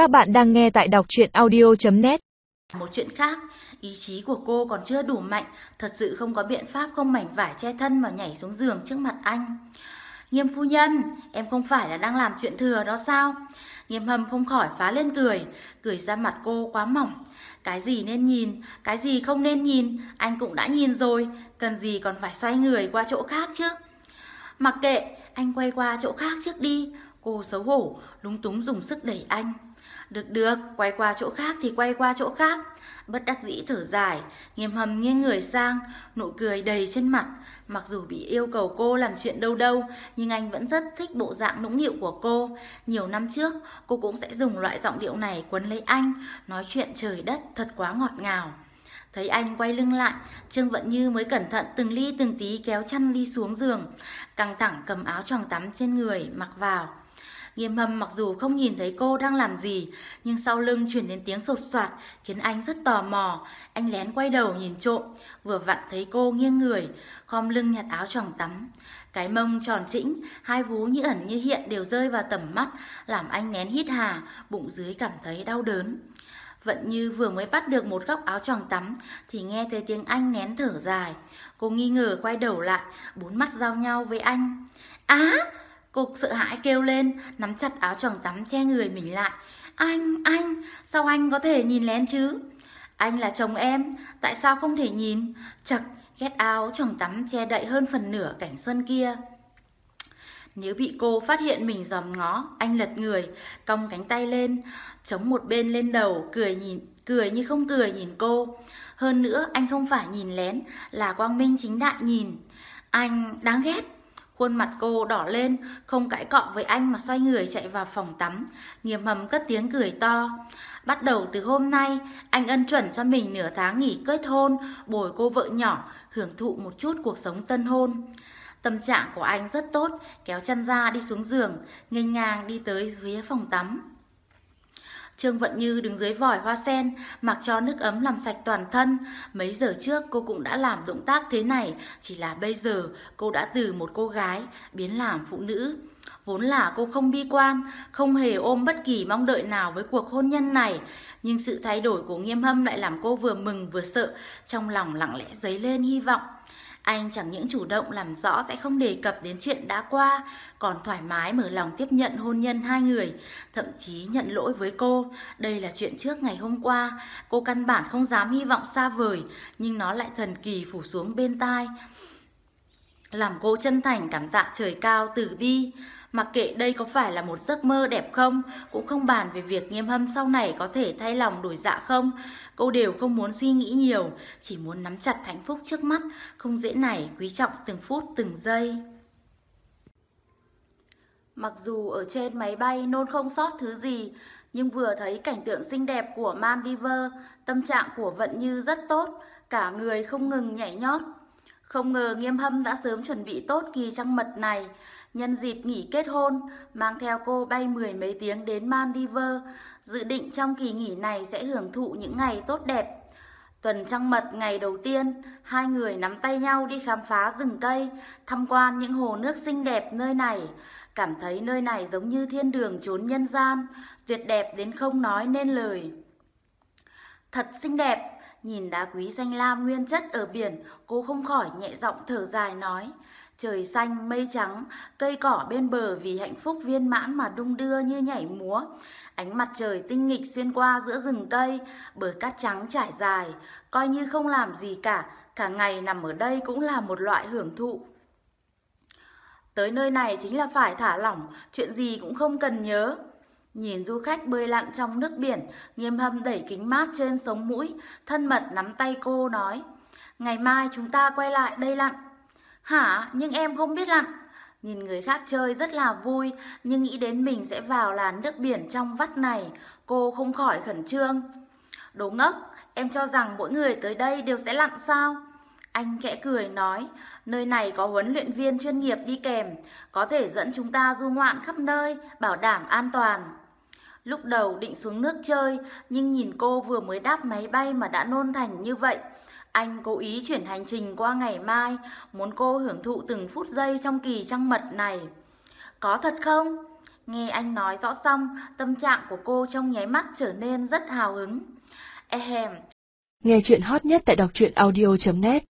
Các bạn đang nghe tại đọc truyện audio.net Một chuyện khác, ý chí của cô còn chưa đủ mạnh, thật sự không có biện pháp không mảnh vải che thân mà nhảy xuống giường trước mặt anh. Nghiêm phu nhân, em không phải là đang làm chuyện thừa đó sao? Nghiêm hầm không khỏi phá lên cười, cười ra mặt cô quá mỏng. Cái gì nên nhìn, cái gì không nên nhìn, anh cũng đã nhìn rồi, cần gì còn phải xoay người qua chỗ khác chứ. Mặc kệ, anh quay qua chỗ khác trước đi. Cô xấu hổ, lúng túng dùng sức đẩy anh. Được được, quay qua chỗ khác thì quay qua chỗ khác. Bất đắc dĩ thở dài, nghiêm hầm nghiêng người sang, nụ cười đầy trên mặt. Mặc dù bị yêu cầu cô làm chuyện đâu đâu, nhưng anh vẫn rất thích bộ dạng nũng nịu của cô. Nhiều năm trước, cô cũng sẽ dùng loại giọng điệu này quấn lấy anh, nói chuyện trời đất thật quá ngọt ngào. Thấy anh quay lưng lại, Trương Vận Như mới cẩn thận từng ly từng tí kéo chăn đi xuống giường, căng thẳng cầm áo choàng tắm trên người mặc vào. Nghiêm hâm mặc dù không nhìn thấy cô đang làm gì, nhưng sau lưng chuyển đến tiếng sột soạt khiến anh rất tò mò. Anh lén quay đầu nhìn trộm, vừa vặn thấy cô nghiêng người, khom lưng nhặt áo choàng tắm. Cái mông tròn trĩnh, hai vú như ẩn như hiện đều rơi vào tầm mắt, làm anh nén hít hà, bụng dưới cảm thấy đau đớn. Vận như vừa mới bắt được một góc áo choàng tắm thì nghe thấy tiếng anh nén thở dài. Cô nghi ngờ quay đầu lại, bốn mắt giao nhau với anh. Á! Cục sợ hãi kêu lên, nắm chặt áo choàng tắm che người mình lại. Anh, anh, sao anh có thể nhìn lén chứ? Anh là chồng em, tại sao không thể nhìn? Chật, ghét áo choàng tắm che đậy hơn phần nửa cảnh xuân kia. Nếu bị cô phát hiện mình dòm ngó, anh lật người, cong cánh tay lên, chống một bên lên đầu, cười nhìn, cười như không cười nhìn cô. Hơn nữa, anh không phải nhìn lén, là quang minh chính đại nhìn. Anh đáng ghét. Khuôn mặt cô đỏ lên, không cãi cọ với anh mà xoay người chạy vào phòng tắm, nghiêm hầm cất tiếng cười to. Bắt đầu từ hôm nay, anh ân chuẩn cho mình nửa tháng nghỉ kết hôn, bồi cô vợ nhỏ, hưởng thụ một chút cuộc sống tân hôn. Tâm trạng của anh rất tốt, kéo chân ra đi xuống giường, nghênh ngang đi tới phía phòng tắm. Trương Vận Như đứng dưới vòi hoa sen, mặc cho nước ấm làm sạch toàn thân. Mấy giờ trước cô cũng đã làm động tác thế này, chỉ là bây giờ cô đã từ một cô gái biến làm phụ nữ. Vốn là cô không bi quan, không hề ôm bất kỳ mong đợi nào với cuộc hôn nhân này. Nhưng sự thay đổi của nghiêm hâm lại làm cô vừa mừng vừa sợ, trong lòng lặng lẽ dấy lên hy vọng. Anh chẳng những chủ động làm rõ sẽ không đề cập đến chuyện đã qua, còn thoải mái mở lòng tiếp nhận hôn nhân hai người, thậm chí nhận lỗi với cô. Đây là chuyện trước ngày hôm qua, cô căn bản không dám hy vọng xa vời, nhưng nó lại thần kỳ phủ xuống bên tai. Làm cô chân thành cảm tạ trời cao từ bi. Mặc kệ đây có phải là một giấc mơ đẹp không, cũng không bàn về việc nghiêm hâm sau này có thể thay lòng đổi dạ không. Cô đều không muốn suy nghĩ nhiều, chỉ muốn nắm chặt hạnh phúc trước mắt, không dễ này quý trọng từng phút từng giây. Mặc dù ở trên máy bay nôn không sót thứ gì, nhưng vừa thấy cảnh tượng xinh đẹp của Maldives, tâm trạng của Vận Như rất tốt, cả người không ngừng nhảy nhót. Không ngờ Nghiêm Hâm đã sớm chuẩn bị tốt kỳ trăng mật này, nhân dịp nghỉ kết hôn, mang theo cô bay mười mấy tiếng đến Maldives, dự định trong kỳ nghỉ này sẽ hưởng thụ những ngày tốt đẹp. Tuần trăng mật ngày đầu tiên, hai người nắm tay nhau đi khám phá rừng cây, tham quan những hồ nước xinh đẹp nơi này. Cảm thấy nơi này giống như thiên đường trốn nhân gian, tuyệt đẹp đến không nói nên lời. Thật xinh đẹp, nhìn đá quý xanh lam nguyên chất ở biển, cô không khỏi nhẹ giọng thở dài nói. Trời xanh, mây trắng, cây cỏ bên bờ vì hạnh phúc viên mãn mà đung đưa như nhảy múa. Ánh mặt trời tinh nghịch xuyên qua giữa rừng cây, bờ cát trắng trải dài, coi như không làm gì cả, cả ngày nằm ở đây cũng là một loại hưởng thụ. Tới nơi này chính là phải thả lỏng, chuyện gì cũng không cần nhớ. Nhìn du khách bơi lặn trong nước biển, nghiêm hâm đẩy kính mát trên sống mũi, thân mật nắm tay cô nói, ngày mai chúng ta quay lại đây lặn. Hả, nhưng em không biết lặn. Nhìn người khác chơi rất là vui, nhưng nghĩ đến mình sẽ vào làn nước biển trong vắt này, cô không khỏi khẩn trương. Đồ ngốc, em cho rằng mỗi người tới đây đều sẽ lặn sao? Anh khẽ cười nói, nơi này có huấn luyện viên chuyên nghiệp đi kèm, có thể dẫn chúng ta du ngoạn khắp nơi, bảo đảm an toàn. Lúc đầu định xuống nước chơi, nhưng nhìn cô vừa mới đáp máy bay mà đã nôn thành như vậy. Anh cố ý chuyển hành trình qua ngày mai, muốn cô hưởng thụ từng phút giây trong kỳ trăng mật này. Có thật không? Nghe anh nói rõ xong, tâm trạng của cô trong nháy mắt trở nên rất hào hứng. Ehem, Nghe chuyện hot nhất tại đọc truyện audio.net